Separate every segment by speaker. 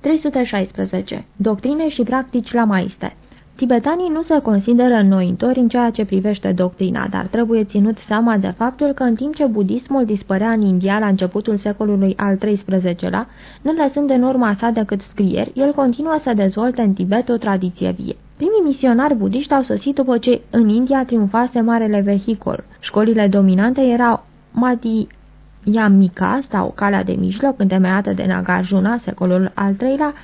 Speaker 1: 316. Doctrine și practici lamaiste Tibetanii nu se consideră înnoitori în ceea ce privește doctrina, dar trebuie ținut seama de faptul că în timp ce budismul dispărea în India la începutul secolului al XIII-lea, nu lăsând în urma sa decât scrieri, el continuă să dezvolte în Tibet o tradiție vie. Primii misionari budiști au sosit după ce în India triumfase marele vehicol. Școlile dominante erau Mati Yamika sau Calea de Mijloc, întemeiată de Nagarjuna, secolul al III-lea,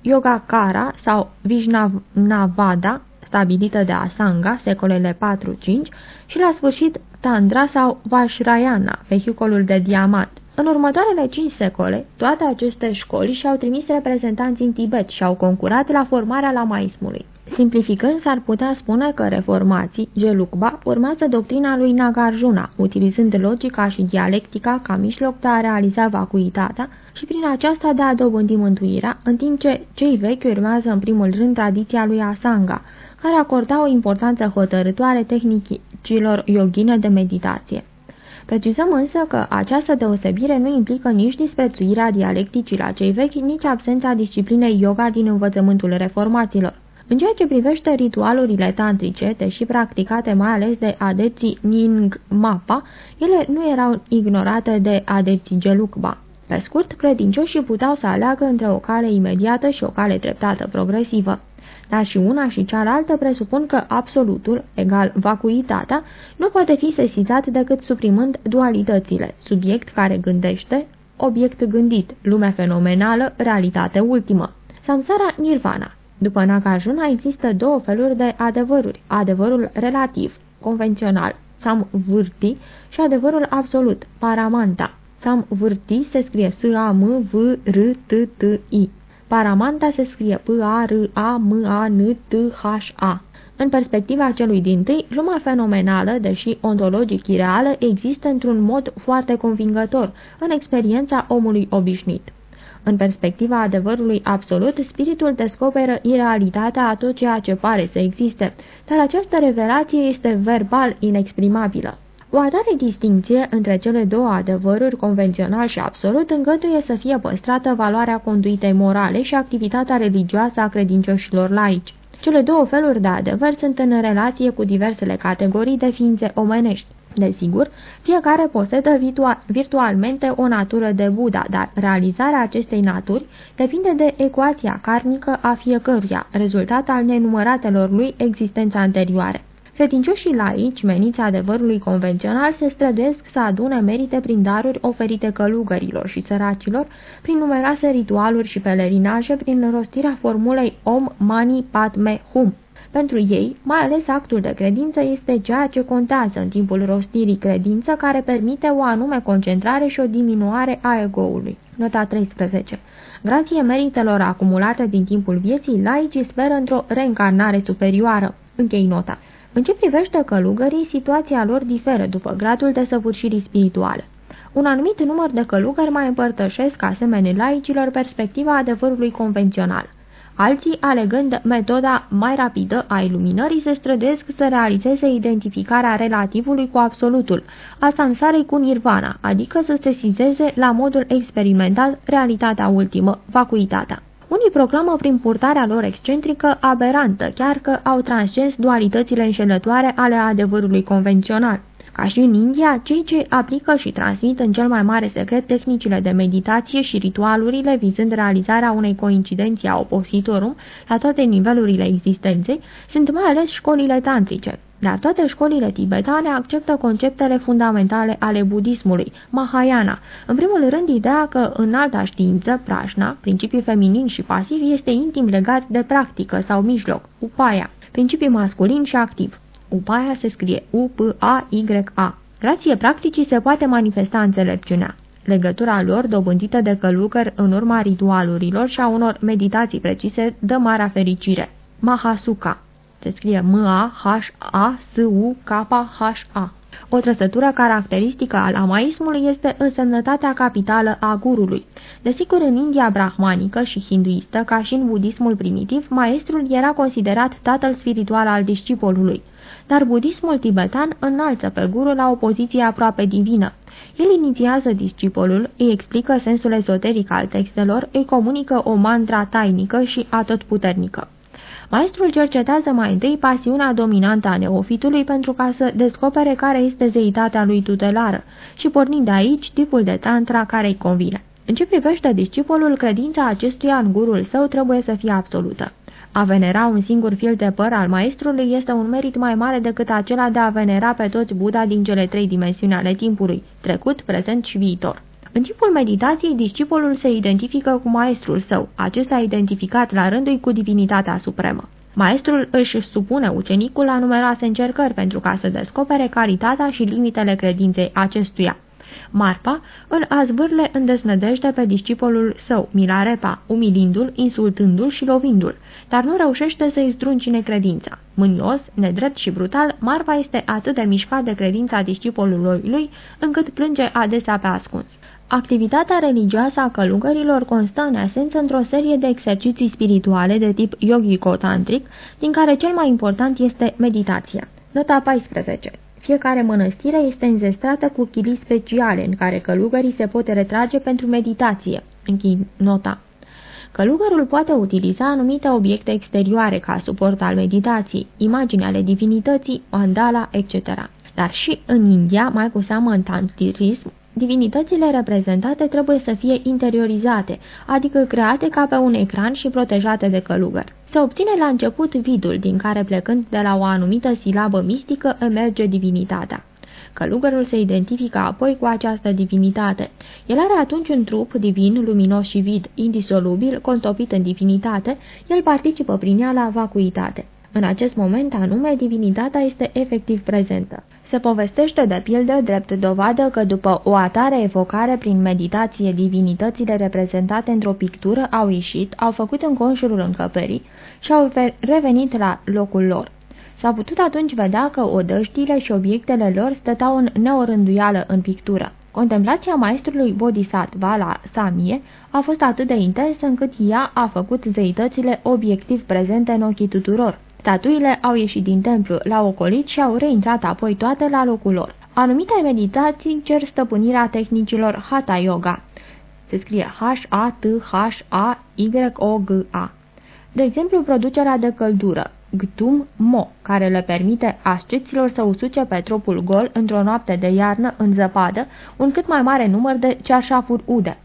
Speaker 1: Yogacara sau Vijnavada, stabilită de Asanga, secolele 4-5, și la sfârșit Tandra sau Vashrayana, vehiculul de diamant. În următoarele cinci secole, toate aceste școli și-au trimis reprezentanți în Tibet și au concurat la formarea lamaismului. Simplificând, s-ar putea spune că reformații, Gelukba, urmează doctrina lui Nagarjuna, utilizând logica și dialectica ca mijloc de a realiza vacuitatea și prin aceasta de a dobândi mântuirea, în timp ce cei vechi urmează în primul rând tradiția lui Asanga, care acorda o importanță hotărătoare tehnicilor yogine de meditație. Precizăm însă că această deosebire nu implică nici disprețuirea dialecticii la cei vechi, nici absența disciplinei yoga din învățământul reformaților. În ceea ce privește ritualurile tantrice, deși practicate mai ales de adepții Ning Mapa, ele nu erau ignorate de adepții Gelukba. Pe scurt, credincioșii puteau să aleagă între o cale imediată și o cale treptată progresivă. Dar și una și cealaltă presupun că absolutul, egal vacuitatea, nu poate fi sesizat decât suprimând dualitățile, subiect care gândește, obiect gândit, lume fenomenală, realitate ultimă. Samsara Nirvana după Nagarjuna există două feluri de adevăruri, adevărul relativ, convențional, samvârti și adevărul absolut, paramanta. Samvârti se scrie S-A-M-V-R-T-T-I. Paramanta se scrie P-A-R-A-M-A-N-T-H-A. În perspectiva celui din tâi, lumea fenomenală, deși ontologic ireală, există într-un mod foarte convingător în experiența omului obișnuit. În perspectiva adevărului absolut, spiritul descoperă irealitatea a tot ceea ce pare să existe, dar această revelație este verbal inexprimabilă. O atare distinție între cele două adevăruri, convențional și absolut, îngăduie să fie păstrată valoarea conduitei morale și activitatea religioasă a credincioșilor laici. Cele două feluri de adevăr sunt în relație cu diversele categorii de ființe omenești. Desigur, fiecare posedă virtual, virtualmente o natură de Buddha, dar realizarea acestei naturi depinde de ecuația karmică a fiecăruia, rezultat al nenumăratelor lui existența anterioare. Credincioșii laici, meniți adevărului convențional, se străduiesc să adune merite prin daruri oferite călugărilor și săracilor, prin numeroase ritualuri și pelerinaje, prin rostirea formulei Om Mani Padme Hum, pentru ei, mai ales actul de credință este ceea ce contează în timpul rostirii credință care permite o anume concentrare și o diminuare a egoului. Nota 13. Grație meritelor acumulate din timpul vieții, laicii speră într-o reîncarnare superioară. Închei nota. În ce privește călugării, situația lor diferă după gradul de săvârșirii spirituale. Un anumit număr de călugări mai împărtășesc asemenea laicilor perspectiva adevărului convențional. Alții, alegând metoda mai rapidă a iluminării, se străduiesc să realizeze identificarea relativului cu absolutul, a samsarei cu nirvana, adică să se sizeze la modul experimental realitatea ultimă, vacuitatea. Unii proclamă prin purtarea lor excentrică aberantă, chiar că au transcens dualitățile înșelătoare ale adevărului convențional. Ca și în India, cei ce aplică și transmit în cel mai mare secret tehnicile de meditație și ritualurile vizând realizarea unei coincidenții a opositorum la toate nivelurile existenței, sunt mai ales școlile tantrice. Dar toate școlile tibetane acceptă conceptele fundamentale ale budismului, Mahayana. În primul rând, ideea că în alta știință, prașna, principiul feminin și pasiv, este intim legat de practică sau mijloc, upaya, principiul masculin și activ. Upaya se scrie U-P-A-Y-A. Grație practicii se poate manifesta înțelepciunea. Legătura lor, dobândită de călugări în urma ritualurilor și a unor meditații precise, dă marea fericire. Mahasuka se scrie M-A-H-A-S-U-K-H-A. O trăsătură caracteristică al amaismului este însemnătatea capitală a gurului. Desigur, în India brahmanică și hinduistă, ca și în budismul primitiv, maestrul era considerat tatăl spiritual al discipolului. Dar budismul tibetan înalță pe guru la o poziție aproape divină. El inițiază discipolul, îi explică sensul ezoteric al textelor, îi comunică o mantra tainică și atotputernică. Maestrul cercetează mai întâi pasiunea dominantă a neofitului pentru ca să descopere care este zeitatea lui tutelară și pornind de aici tipul de tantra care îi convine. În ce privește discipolul, credința acestuia în gurul său trebuie să fie absolută. A venera un singur fil de păr al maestrului este un merit mai mare decât acela de a venera pe toți Buddha din cele trei dimensiuni ale timpului, trecut, prezent și viitor. În timpul meditației, discipolul se identifică cu maestrul său, acesta identificat la rândul cu divinitatea supremă. Maestrul își supune ucenicul la numeroase încercări pentru ca să descopere calitatea și limitele credinței acestuia. Marpa îl azvârle în desnădejde pe discipolul său, Milarepa, umilindu-l, insultându-l și lovindu-l, dar nu reușește să-i zdruncine credința. Mânios, nedrept și brutal, Marpa este atât de mișcat de credința discipolului lui, încât plânge adesea pe ascuns. Activitatea religioasă a călugărilor constă în esență într-o serie de exerciții spirituale de tip yogico-tantric, din care cel mai important este meditația. Nota 14. Fiecare mănăstire este înzestrată cu chilii speciale în care călugării se pot retrage pentru meditație. Închid nota. Călugărul poate utiliza anumite obiecte exterioare ca suport al meditației, imagini ale divinității, mandala, etc. Dar și în India, mai cu seamă în tantrism, divinitățile reprezentate trebuie să fie interiorizate, adică create ca pe un ecran și protejate de călugăr. Se obține la început vidul, din care plecând de la o anumită silabă mistică emerge divinitatea. Călugărul se identifică apoi cu această divinitate. El are atunci un trup divin, luminos și vid, indisolubil, contopit în divinitate, el participă prin ea la vacuitate. În acest moment anume, divinitatea este efectiv prezentă. Se povestește de pildă drept dovadă că după o atare evocare prin meditație divinitățile reprezentate într-o pictură au ieșit, au făcut înconjurul încăperii și au revenit la locul lor. S-a putut atunci vedea că odăștile și obiectele lor stăteau în neorânduială în pictură. Contemplația maestrului Bodhisattva la Samie a fost atât de intensă încât ea a făcut zeitățile obiectiv prezente în ochii tuturor. Statuile au ieșit din templu, l-au ocolit și au reintrat apoi toate la locul lor. Anumite meditații cer stăpânirea tehnicilor Hatha Yoga. Se scrie H-A-T-H-A-Y-O-G-A. De exemplu, producerea de căldură, Gtum Mo, care le permite asceților să usuce pe trupul gol într-o noapte de iarnă în zăpadă un cât mai mare număr de ceașafuri ude.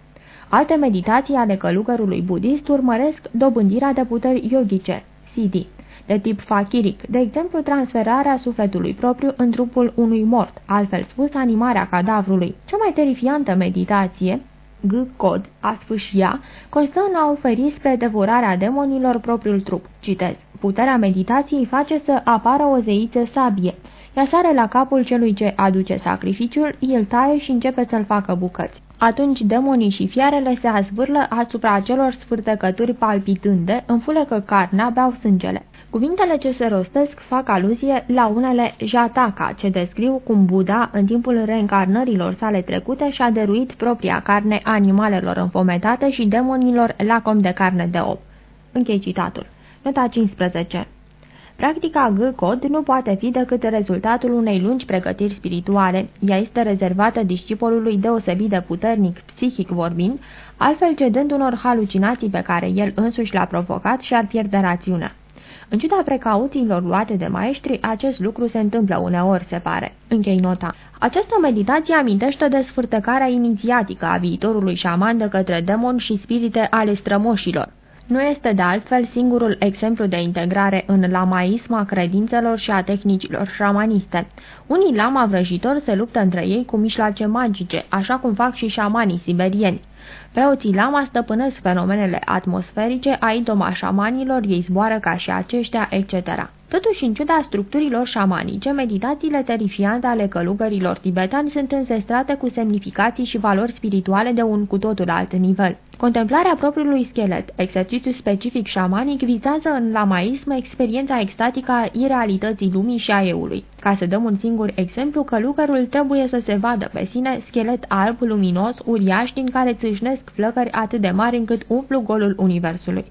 Speaker 1: Alte meditații ale călugărului budist urmăresc dobândirea de puteri yogice, Siddhi de tip fakiric, de exemplu transferarea sufletului propriu în trupul unui mort, altfel spus animarea cadavrului. Cea mai terifiantă meditație, G-cod, a sfâșia, constă în a oferi spre devorarea demonilor propriul trup. Citez. Puterea meditației face să apară o zeiță sabie. Ea sare la capul celui ce aduce sacrificiul, el taie și începe să-l facă bucăți. Atunci demonii și fiarele se azvârlă asupra acelor sfârtăcături palpitânde, înfulecă carnea, beau sângele. Cuvintele ce se rostesc fac aluzie la unele jataka, ce descriu cum Buddha, în timpul reîncarnărilor sale trecute, și-a dăruit propria carne animalelor înfometate și demonilor lacom de carne de op. Închei citatul. Nota 15 Practica G-cod nu poate fi decât rezultatul unei lungi pregătiri spirituale. Ea este rezervată discipolului deosebit de puternic, psihic vorbind, altfel cedând unor halucinații pe care el însuși le-a provocat și ar pierde rațiunea. În ciuda precauțiilor luate de maestri, acest lucru se întâmplă uneori, se pare. Închei nota. Această meditație amintește de sfârtecarea inițiatică a viitorului șaman de către demon și spirite ale strămoșilor. Nu este de altfel singurul exemplu de integrare în lamaism a credințelor și a tehnicilor șamaniste. Unii lama vrăjitori se luptă între ei cu mișlace magice, așa cum fac și șamanii siberieni. Preoții lama stăpânesc fenomenele atmosferice, a idoma șamanilor, ei zboară ca și aceștia, etc. Totuși, în ciuda structurilor șamanice, meditațiile terifiante ale călugărilor tibetani sunt înzestrate cu semnificații și valori spirituale de un cu totul alt nivel. Contemplarea propriului schelet, exercițiu specific șamanic, vizează în lamaism experiența extatică a irealității lumii și a eului. Ca să dăm un singur exemplu, călugărul trebuie să se vadă pe sine schelet alb, luminos, uriaș, din care țâșnesc flăcări atât de mari încât umplu golul universului.